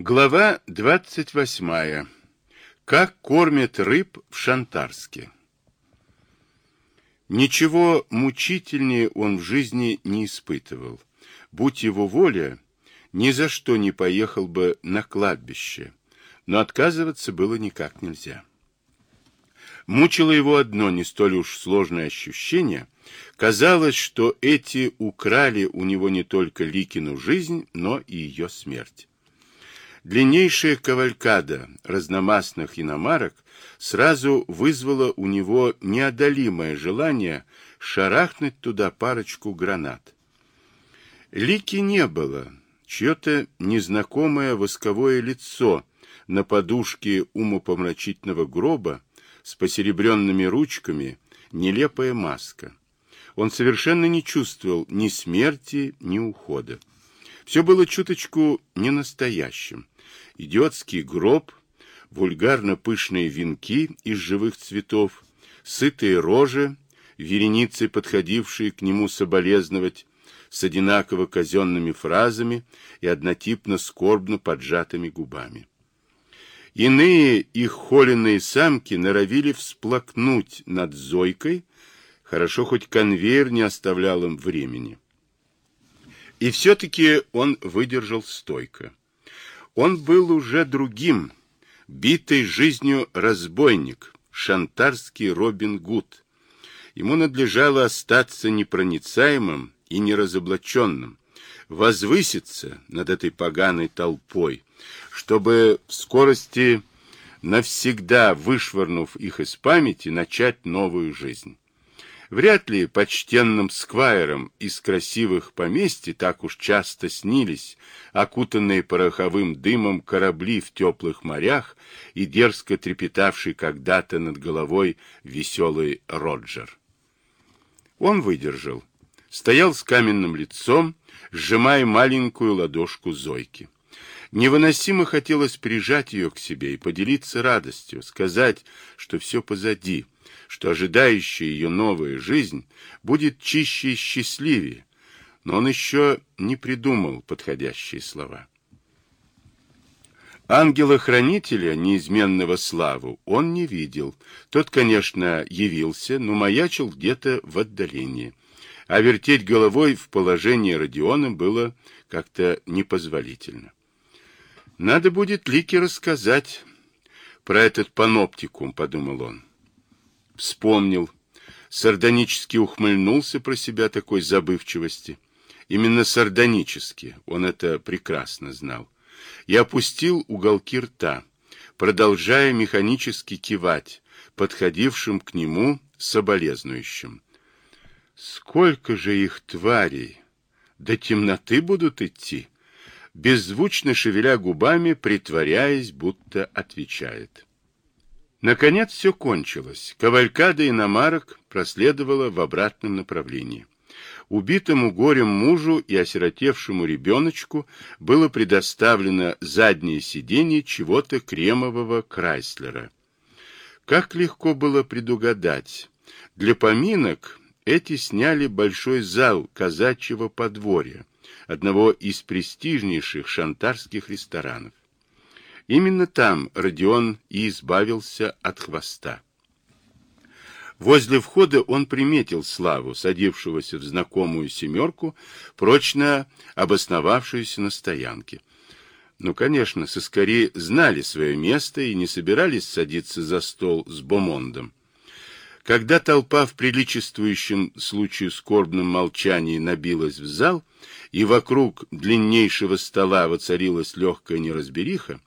Глава 28. Как кормят рыб в Шантарске. Ничего мучительнее он в жизни не испытывал. Будь его воля, ни за что не поехал бы на кладбище, но отказываться было никак нельзя. Мучило его одно не столь уж сложное ощущение. Казалось, что эти украли у него не только Ликину жизнь, но и ее смерть. Длиннейшая кавалькада разномастных иномарок сразу вызвала у него неодолимое желание шарахнуть туда парочку гранат. Лики не было, чье-то незнакомое восковое лицо на подушке умопомрачительного гроба с посеребренными ручками, нелепая маска. Он совершенно не чувствовал ни смерти, ни ухода. Все было чуточку ненастоящим идиотский гроб, вульгарно пышные венки из живых цветов, сытые рожи, вереницы, подходившие к нему соболезновать, с одинаково казенными фразами и однотипно скорбно поджатыми губами. Иные их холеные самки норовили всплакнуть над Зойкой, хорошо хоть конвейер не оставлял им времени. И все-таки он выдержал стойко. Он был уже другим, битый жизнью разбойник, шантарский Робин Гуд. Ему надлежало остаться непроницаемым и неразоблаченным, возвыситься над этой поганой толпой, чтобы в скорости, навсегда вышвырнув их из памяти, начать новую жизнь. Вряд ли почтенным сквайрам из красивых поместий так уж часто снились окутанные пороховым дымом корабли в теплых морях и дерзко трепетавший когда-то над головой веселый Роджер. Он выдержал. Стоял с каменным лицом, сжимая маленькую ладошку Зойки. Невыносимо хотелось прижать ее к себе и поделиться радостью, сказать, что все позади, что ожидающая ее новая жизнь будет чище и счастливее, но он еще не придумал подходящие слова. Ангела-хранителя, неизменного славу, он не видел. Тот, конечно, явился, но маячил где-то в отдалении. А вертеть головой в положении Родиона было как-то непозволительно. Надо будет Лике рассказать про этот паноптикум, подумал он. Вспомнил. Сардонически ухмыльнулся про себя такой забывчивости. Именно сардонически, он это прекрасно знал. И опустил уголки рта, продолжая механически кивать, подходившим к нему соболезнующим. Сколько же их тварей! До темноты будут идти! Беззвучно шевеля губами, притворяясь, будто отвечает. Наконец все кончилось. Кавалькада иномарок проследовала в обратном направлении. Убитому горем мужу и осиротевшему ребеночку было предоставлено заднее сиденье чего-то кремового Крайслера. Как легко было предугадать. Для поминок эти сняли большой зал казачьего подворья, одного из престижнейших шантарских ресторанов. Именно там Родион и избавился от хвоста. Возле входа он приметил Славу, садившегося в знакомую семерку, прочно обосновавшуюся на стоянке. Ну, конечно, соскорее знали свое место и не собирались садиться за стол с Бомондом. Когда толпа в приличествующем случаю скорбном молчании набилась в зал, и вокруг длиннейшего стола воцарилась легкая неразбериха,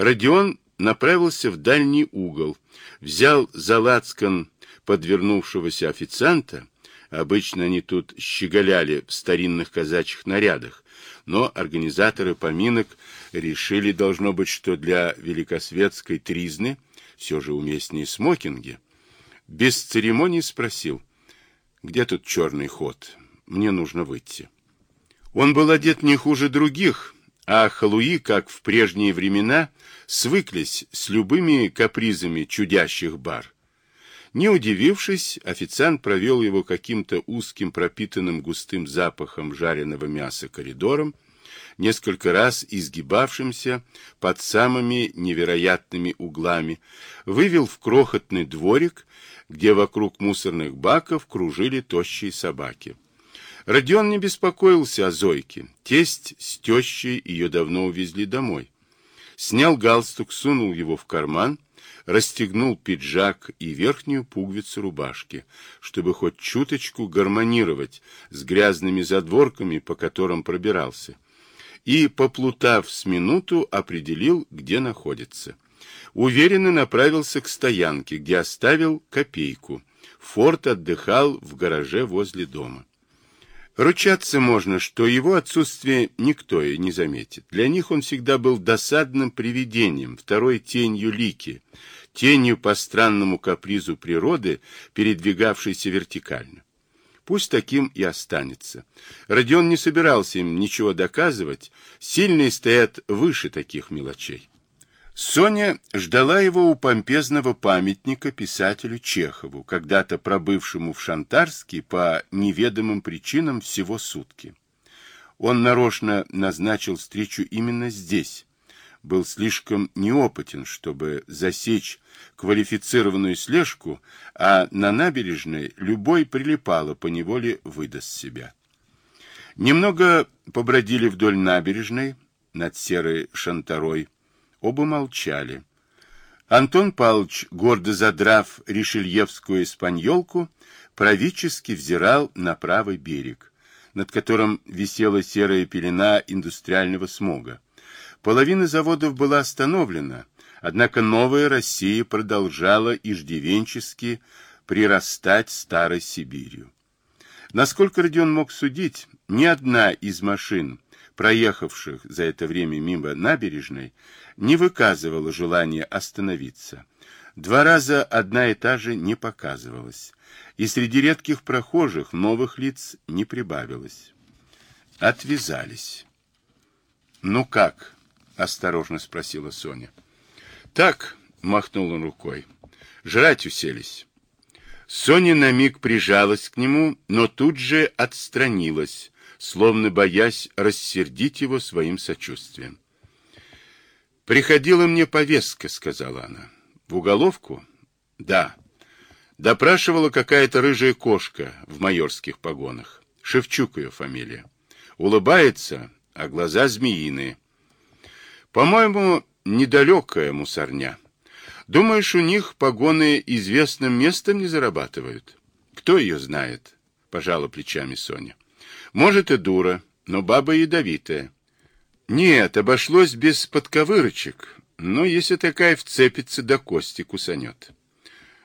Родион направился в дальний угол, взял за лацкан подвернувшегося официанта, обычно они тут щеголяли в старинных казачьих нарядах, но организаторы поминок решили, должно быть, что для великосветской тризны все же уместнее смокинги. Без церемоний спросил, где тут черный ход, мне нужно выйти. Он был одет не хуже других, а халуи, как в прежние времена, свыклись с любыми капризами чудящих бар. Не удивившись, официант провел его каким-то узким пропитанным густым запахом жареного мяса коридором, несколько раз изгибавшимся под самыми невероятными углами, вывел в крохотный дворик, где вокруг мусорных баков кружили тощие собаки. Родион не беспокоился о Зойке. Тесть с тещей ее давно увезли домой. Снял галстук, сунул его в карман, расстегнул пиджак и верхнюю пуговицу рубашки, чтобы хоть чуточку гармонировать с грязными задворками, по которым пробирался, и, поплутав с минуту, определил, где находится. Уверенно направился к стоянке, где оставил копейку. Форд отдыхал в гараже возле дома. Ручаться можно, что его отсутствие никто и не заметит. Для них он всегда был досадным привидением, второй тенью Лики, тенью по странному капризу природы, передвигавшейся вертикально. Пусть таким и останется. Родион не собирался им ничего доказывать, сильные стоят выше таких мелочей. Соня ждала его у помпезного памятника писателю Чехову, когда-то пробывшему в Шантарске по неведомым причинам всего сутки. Он нарочно назначил встречу именно здесь. Был слишком неопытен, чтобы засечь квалифицированную слежку, а на набережной любой прилипало по неволе выдаст себя. Немного побродили вдоль набережной над серой шантарой, Оба молчали. Антон Павлович, гордо задрав решельевскую испаньолку, правительски взирал на правый берег, над которым висела серая пелена индустриального смога. Половина заводов была остановлена, однако новая Россия продолжала иждивенчески прирастать старой Сибирью. Насколько Родион мог судить, ни одна из машин, проехавших за это время мимо набережной, не выказывала желания остановиться. Два раза одна и та же не показывалась, и среди редких прохожих новых лиц не прибавилось. Отвязались. «Ну как?» — осторожно спросила Соня. «Так», — махнул он рукой, — «жрать уселись». Соня на миг прижалась к нему, но тут же отстранилась, словно боясь рассердить его своим сочувствием. «Приходила мне повестка», — сказала она. «В уголовку?» «Да». Допрашивала какая-то рыжая кошка в майорских погонах. Шевчук ее фамилия. Улыбается, а глаза змеиные. По-моему, недалекая мусорня. Думаешь, у них погоны известным местом не зарабатывают? Кто ее знает? Пожала плечами Соня. Может и дура, но баба ядовитая. Нет, обошлось без подковырочек, но если такая вцепится, до кости кусанет.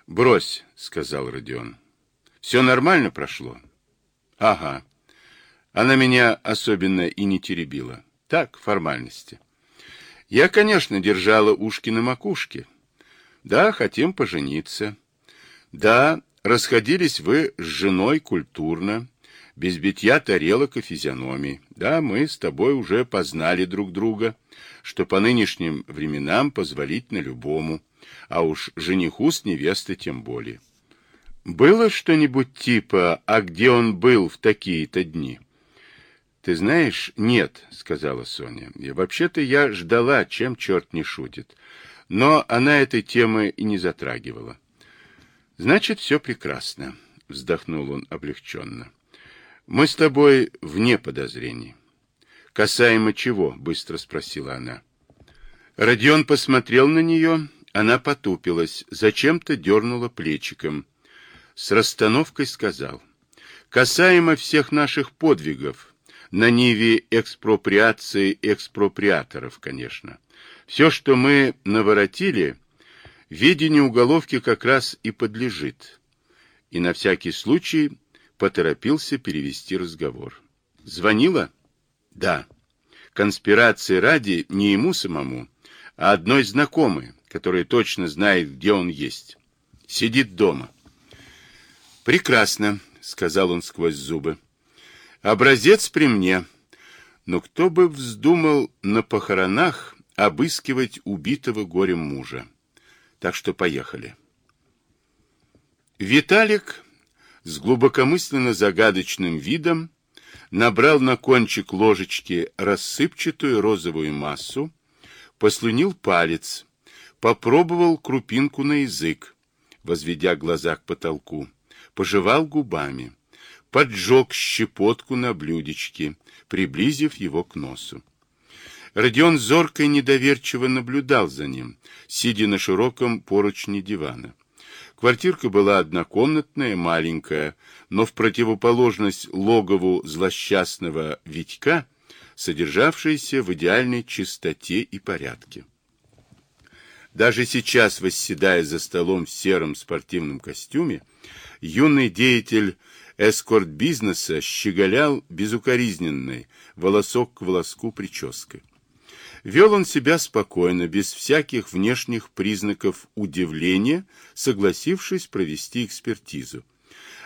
Брось, сказал Родион. Все нормально прошло? Ага. Она меня особенно и не теребила. Так, формальности. Я, конечно, держала ушки на макушке. Да, хотим пожениться. Да, расходились вы с женой культурно без битья тарелок и физиономий. Да, мы с тобой уже познали друг друга, что по нынешним временам позволительно любому, а уж жениху с невестой тем более. Было что-нибудь типа «А где он был в такие-то дни?» «Ты знаешь, нет», — сказала Соня. И «Вообще-то я ждала, чем черт не шутит. Но она этой темы и не затрагивала». «Значит, все прекрасно», — вздохнул он облегченно. Мы с тобой вне подозрений. Касаемо чего? Быстро спросила она. Родион посмотрел на нее, она потупилась, зачем-то дернула плечиком. С расстановкой сказал. Касаемо всех наших подвигов, на ниве экспроприации экспроприаторов, конечно. Все, что мы наворотили, видение уголовки как раз и подлежит. И на всякий случай поторопился перевести разговор. Звонила? Да. Конспирации ради не ему самому, а одной знакомой, которая точно знает, где он есть. Сидит дома. Прекрасно, сказал он сквозь зубы. Образец при мне. Но кто бы вздумал на похоронах обыскивать убитого горем мужа. Так что поехали. Виталик с глубокомысленно загадочным видом набрал на кончик ложечки рассыпчатую розовую массу, послюнил палец, попробовал крупинку на язык, возведя глаза к потолку, пожевал губами, поджег щепотку на блюдечке, приблизив его к носу. Родион зорко и недоверчиво наблюдал за ним, сидя на широком поручне дивана. Квартирка была однокомнатная, маленькая, но в противоположность логову злосчастного Витька, содержавшаяся в идеальной чистоте и порядке. Даже сейчас, восседая за столом в сером спортивном костюме, юный деятель эскорт-бизнеса щеголял безукоризненной, волосок к волоску прической. Вел он себя спокойно, без всяких внешних признаков удивления, согласившись провести экспертизу.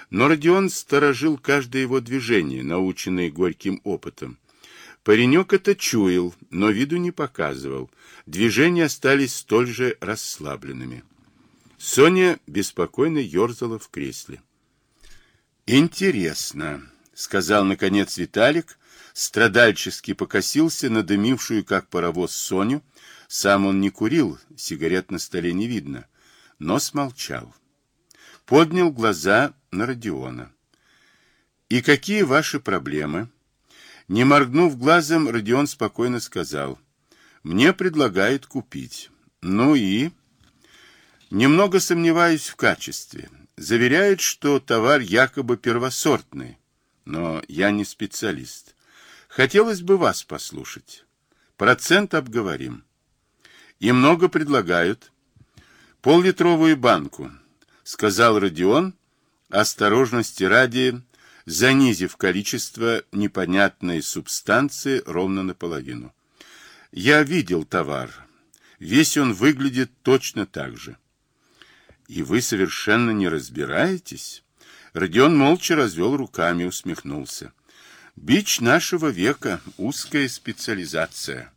Но Родион сторожил каждое его движение, наученное горьким опытом. Паренек это чуял, но виду не показывал. Движения остались столь же расслабленными. Соня беспокойно ерзала в кресле. «Интересно», — сказал, наконец, Виталик, страдальчески покосился на дымившую, как паровоз, Соню. Сам он не курил, сигарет на столе не видно, но смолчал. Поднял глаза на Родиона. «И какие ваши проблемы?» Не моргнув глазом, Родион спокойно сказал. «Мне предлагают купить. Ну и...» «Немного сомневаюсь в качестве. Заверяют, что товар якобы первосортный, но я не специалист. Хотелось бы вас послушать. Процент обговорим. И много предлагают. Поллитровую банку, сказал Родион, осторожности ради, занизив количество непонятной субстанции ровно наполовину. Я видел товар. Весь он выглядит точно так же. И вы совершенно не разбираетесь? Родион молча развел руками, усмехнулся. Бич нашего века, узкая специализация.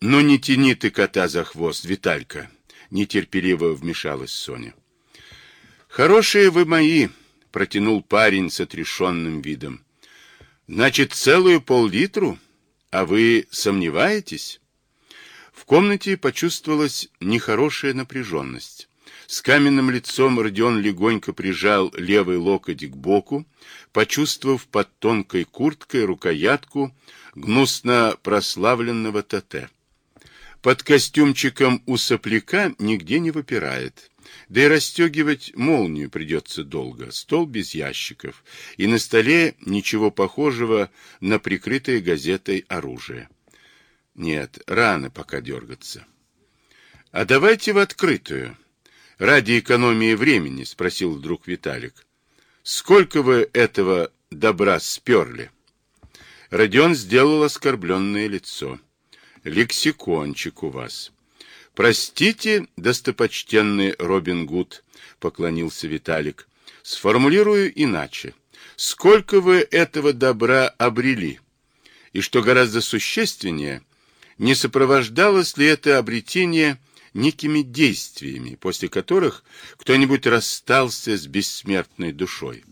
Ну не тяни ты кота за хвост, Виталька, нетерпеливо вмешалась Соня. Хорошие вы мои, протянул парень с отрешенным видом. Значит, целую пол-литру? А вы сомневаетесь? В комнате почувствовалась нехорошая напряженность. С каменным лицом Родион легонько прижал левый локоть к боку, почувствовав под тонкой курткой рукоятку гнусно прославленного ТТ. Под костюмчиком у сопляка нигде не выпирает. Да и расстегивать молнию придется долго. Стол без ящиков. И на столе ничего похожего на прикрытое газетой оружие. Нет, рано пока дергаться. А давайте в открытую. Ради экономии времени, спросил вдруг Виталик. Сколько вы этого добра сперли? Родион сделал оскорбленное лицо. Лексикончик у вас. Простите, достопочтенный Робин Гуд, поклонился Виталик. Сформулирую иначе. Сколько вы этого добра обрели? И что гораздо существеннее, не сопровождалось ли это обретение некими действиями, после которых кто-нибудь расстался с бессмертной душой.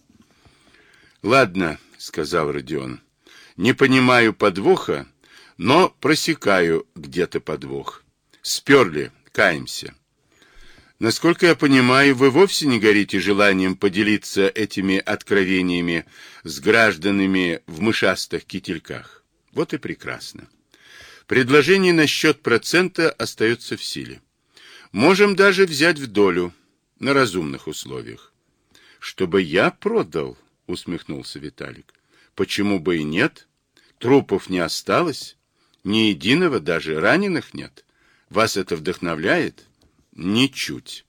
«Ладно», — сказал Родион, — «не понимаю подвоха, но просекаю где-то подвох. Сперли, каемся». Насколько я понимаю, вы вовсе не горите желанием поделиться этими откровениями с гражданами в мышастых кительках. Вот и прекрасно. Предложение насчет процента остается в силе. Можем даже взять в долю на разумных условиях. Чтобы я продал, усмехнулся Виталик. Почему бы и нет? Трупов не осталось, ни единого даже раненых нет. Вас это вдохновляет? Ничуть.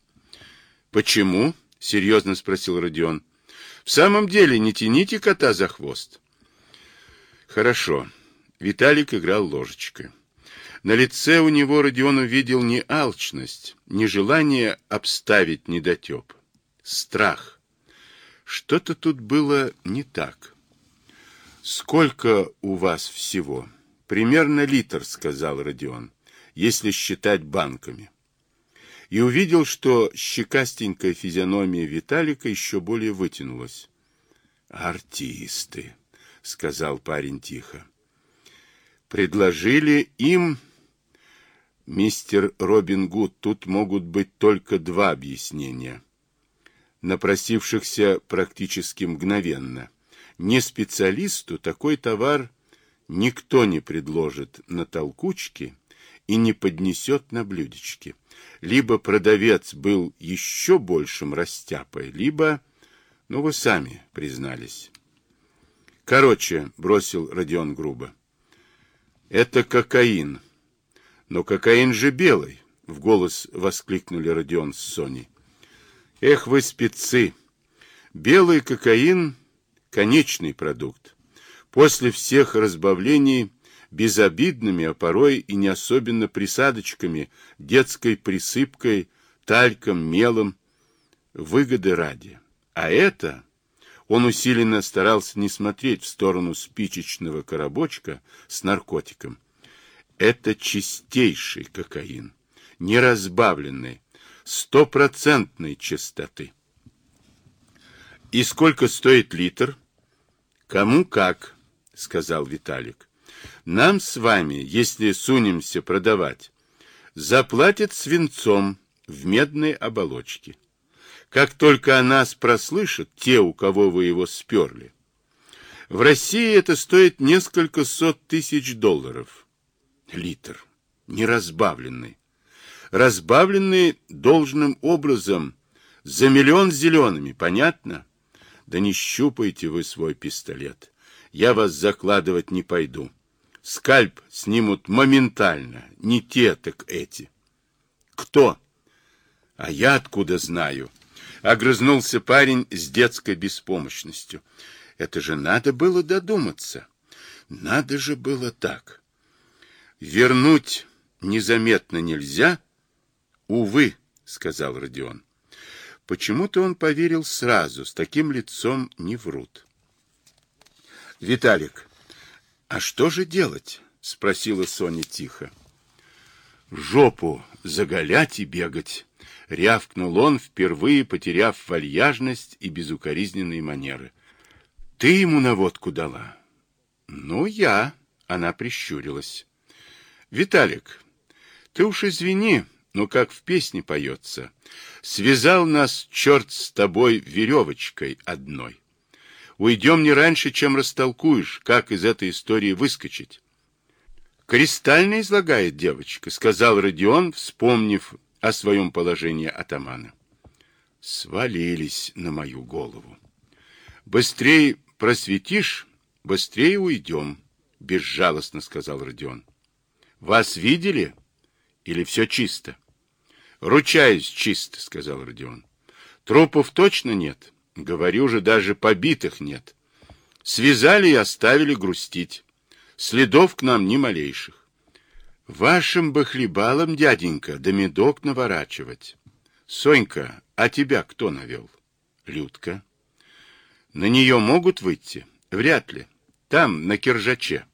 Почему? серьезно спросил Родион. В самом деле, не тяните кота за хвост. Хорошо. Виталик играл ложечкой. На лице у него Родион увидел не алчность, не желание обставить недотеп. Страх. Что-то тут было не так. «Сколько у вас всего?» «Примерно литр», — сказал Родион, «если считать банками». И увидел, что щекастенькая физиономия Виталика еще более вытянулась. «Артисты!» сказал парень тихо. Предложили им, мистер Робин Гуд, тут могут быть только два объяснения, напросившихся практически мгновенно. Не специалисту такой товар никто не предложит на толкучке и не поднесет на блюдечке. Либо продавец был еще большим растяпой, либо, ну вы сами признались. Короче, бросил Родион грубо. Это кокаин. Но кокаин же белый, в голос воскликнули Родион с Соней. Эх вы спецы! Белый кокаин — конечный продукт. После всех разбавлений безобидными, а порой и не особенно присадочками, детской присыпкой, тальком, мелом, выгоды ради. А это он усиленно старался не смотреть в сторону спичечного коробочка с наркотиком. Это чистейший кокаин, неразбавленный, стопроцентной чистоты. И сколько стоит литр? Кому как, сказал Виталик. Нам с вами, если сунемся продавать, заплатят свинцом в медной оболочке. Как только о нас прослышат те, у кого вы его сперли. В России это стоит несколько сот тысяч долларов. Литр. Неразбавленный. Разбавленный должным образом за миллион зелеными, понятно? Да не щупайте вы свой пистолет. Я вас закладывать не пойду. Скальп снимут моментально. Не те, так эти. Кто? А я откуда знаю? Огрызнулся парень с детской беспомощностью. Это же надо было додуматься. Надо же было так. Вернуть незаметно нельзя? Увы, сказал Родион. Почему-то он поверил сразу, с таким лицом не врут. Виталик, «А что же делать?» — спросила Соня тихо. «Жопу заголять и бегать!» — рявкнул он, впервые потеряв вальяжность и безукоризненные манеры. «Ты ему наводку дала?» «Ну, я», — она прищурилась. «Виталик, ты уж извини, но как в песне поется. Связал нас черт с тобой веревочкой одной. Уйдем не раньше, чем растолкуешь, как из этой истории выскочить. Кристально излагает девочка, сказал Родион, вспомнив о своем положении атамана. Свалились на мою голову. Быстрее просветишь, быстрее уйдем, безжалостно сказал Родион. Вас видели? Или все чисто? Ручаюсь, чисто, сказал Родион. Трупов точно нет? Говорю же, даже побитых нет. Связали и оставили грустить. Следов к нам ни малейших. Вашим бы хлебалом, дяденька, да медок наворачивать. Сонька, а тебя кто навел? Людка. На нее могут выйти? Вряд ли. Там, на Киржаче.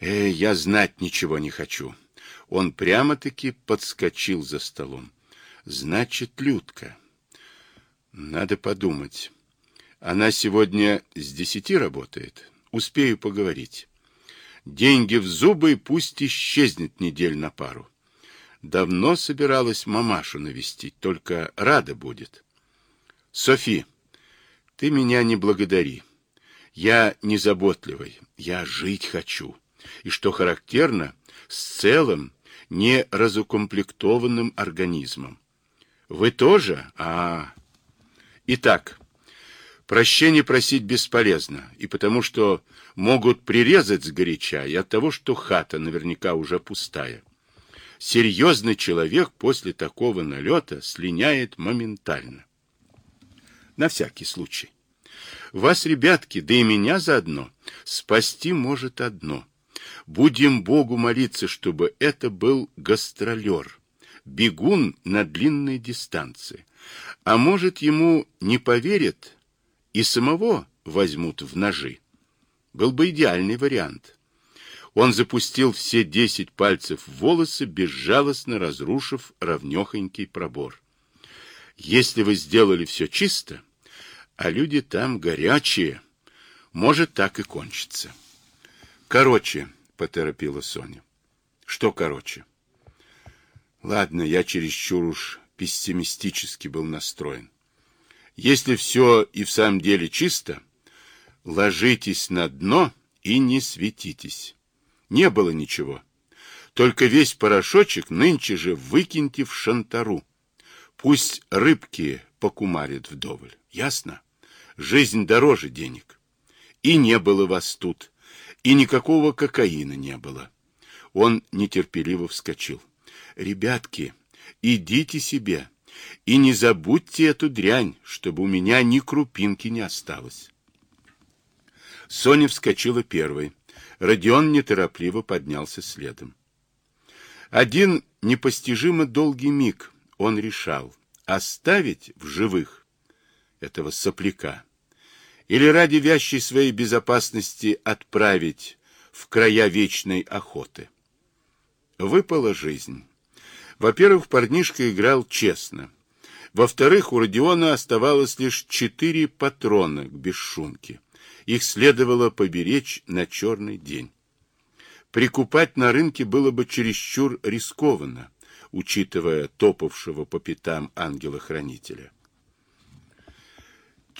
Э, я знать ничего не хочу. Он прямо-таки подскочил за столом. Значит, Людка. Надо подумать. Она сегодня с десяти работает. Успею поговорить. Деньги в зубы, пусть исчезнет недель на пару. Давно собиралась мамашу навестить, только рада будет. Софи, ты меня не благодари. Я не заботливый, я жить хочу. И что характерно, с целым, не разукомплектованным организмом. Вы тоже? А, Итак, прощение просить бесполезно, и потому что могут прирезать сгоряча, и от того, что хата наверняка уже пустая. Серьезный человек после такого налета слиняет моментально. На всякий случай. Вас, ребятки, да и меня заодно, спасти может одно. Будем Богу молиться, чтобы это был гастролер, бегун на длинной дистанции, а может, ему не поверят и самого возьмут в ножи. Был бы идеальный вариант. Он запустил все десять пальцев в волосы, безжалостно разрушив ровнехонький пробор. Если вы сделали все чисто, а люди там горячие, может так и кончиться. Короче, поторопила Соня. Что короче? Ладно, я чересчур уж пессимистически был настроен. Если все и в самом деле чисто, ложитесь на дно и не светитесь. Не было ничего. Только весь порошочек нынче же выкиньте в шантару. Пусть рыбки покумарят вдоволь. Ясно? Жизнь дороже денег. И не было вас тут, и никакого кокаина не было. Он нетерпеливо вскочил. Ребятки, идите себе и не забудьте эту дрянь, чтобы у меня ни крупинки не осталось. Соня вскочила первой. Родион неторопливо поднялся следом. Один непостижимо долгий миг он решал, оставить в живых этого сопляка или ради вящей своей безопасности отправить в края вечной охоты. Выпала жизнь. Во-первых, парнишка играл честно. Во-вторых, у Родиона оставалось лишь четыре патрона к бесшумке. Их следовало поберечь на черный день. Прикупать на рынке было бы чересчур рискованно, учитывая топавшего по пятам ангела-хранителя.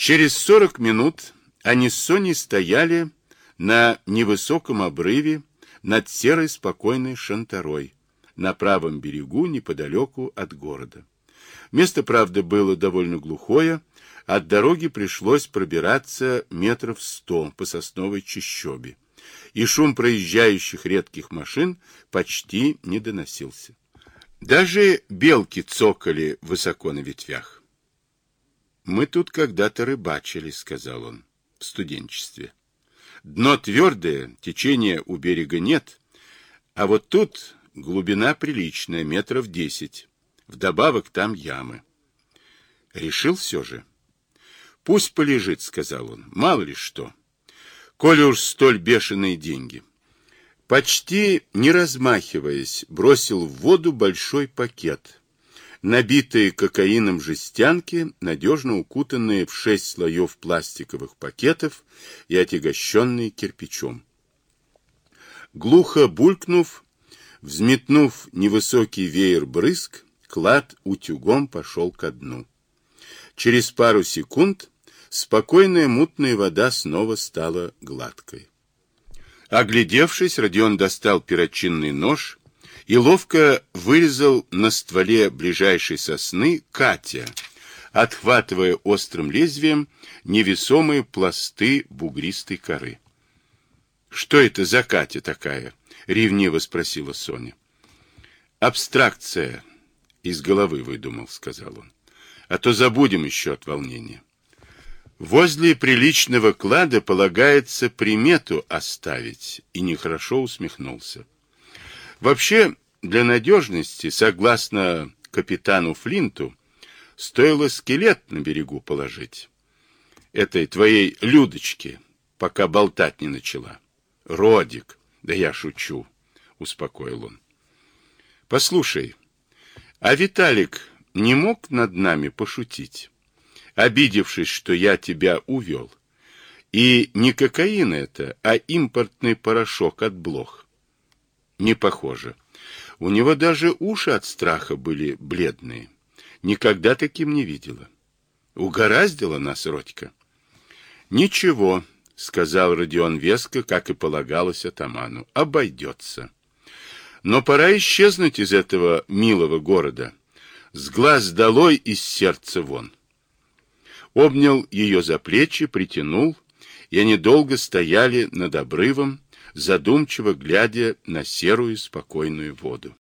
Через сорок минут они с Соней стояли на невысоком обрыве над серой спокойной шантарой на правом берегу неподалеку от города. Место, правда, было довольно глухое, от дороги пришлось пробираться метров сто по сосновой чащобе, и шум проезжающих редких машин почти не доносился. Даже белки цокали высоко на ветвях. «Мы тут когда-то рыбачили», — сказал он, — «в студенчестве. Дно твердое, течения у берега нет, а вот тут глубина приличная, метров десять. Вдобавок там ямы». Решил все же. «Пусть полежит», — сказал он, — «мало ли что. Коли уж столь бешеные деньги». Почти не размахиваясь, бросил в воду большой пакет — набитые кокаином жестянки, надежно укутанные в шесть слоев пластиковых пакетов и отягощенные кирпичом. Глухо булькнув, взметнув невысокий веер брызг, клад утюгом пошел ко дну. Через пару секунд спокойная мутная вода снова стала гладкой. Оглядевшись, Родион достал перочинный нож и ловко вырезал на стволе ближайшей сосны Катя, отхватывая острым лезвием невесомые пласты бугристой коры. «Что это за Катя такая?» — ревниво спросила Соня. «Абстракция из головы выдумал», — сказал он. «А то забудем еще от волнения». Возле приличного клада полагается примету оставить, и нехорошо усмехнулся. Вообще, для надежности, согласно капитану Флинту, стоило скелет на берегу положить. Этой твоей Людочке, пока болтать не начала. Родик, да я шучу, успокоил он. Послушай, а Виталик не мог над нами пошутить, обидевшись, что я тебя увел? И не кокаин это, а импортный порошок от блох. Не похоже. У него даже уши от страха были бледные. Никогда таким не видела. Угораздила нас Родька. Ничего, сказал Родион веско, как и полагалось атаману. Обойдется. Но пора исчезнуть из этого милого города. С глаз долой, из сердца вон. Обнял ее за плечи, притянул, и они долго стояли над обрывом, задумчиво глядя на серую спокойную воду.